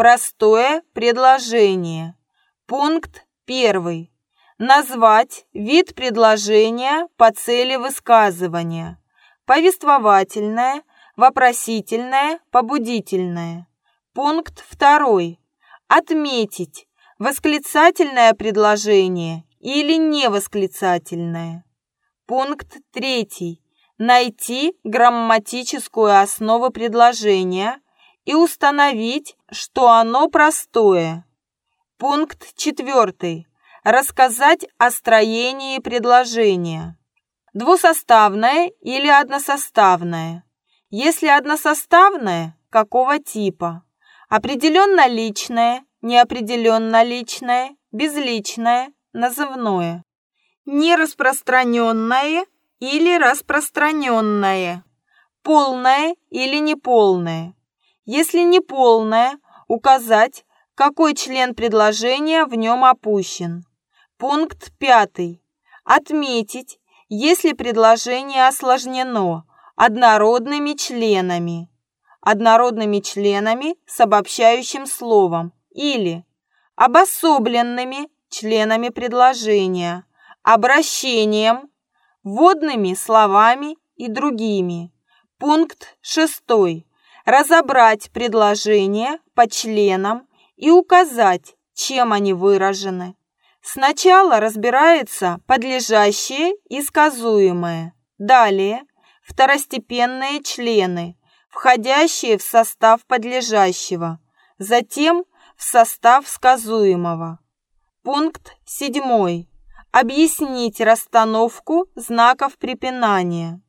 Простое предложение. Пункт первый. Назвать вид предложения по цели высказывания. Повествовательное, вопросительное, побудительное. Пункт второй. Отметить восклицательное предложение или невосклицательное. Пункт третий. Найти грамматическую основу предложения и установить, что оно простое. Пункт четвертый. Рассказать о строении предложения. Двусоставное или односоставное. Если односоставное, какого типа? Определенно личное, неопределенно личное, безличное, назывное. Нераспространенное или распространенное. Полное или неполное. Если неполное, указать, какой член предложения в нем опущен. Пункт пятый. Отметить, если предложение осложнено однородными членами, однородными членами с обобщающим словом или обособленными членами предложения, обращением, вводными словами и другими. Пункт шестой разобрать предложения по членам и указать, чем они выражены. Сначала разбирается подлежащее и сказуемое. Далее второстепенные члены, входящие в состав подлежащего. Затем в состав сказуемого. Пункт 7. Объяснить расстановку знаков препинания.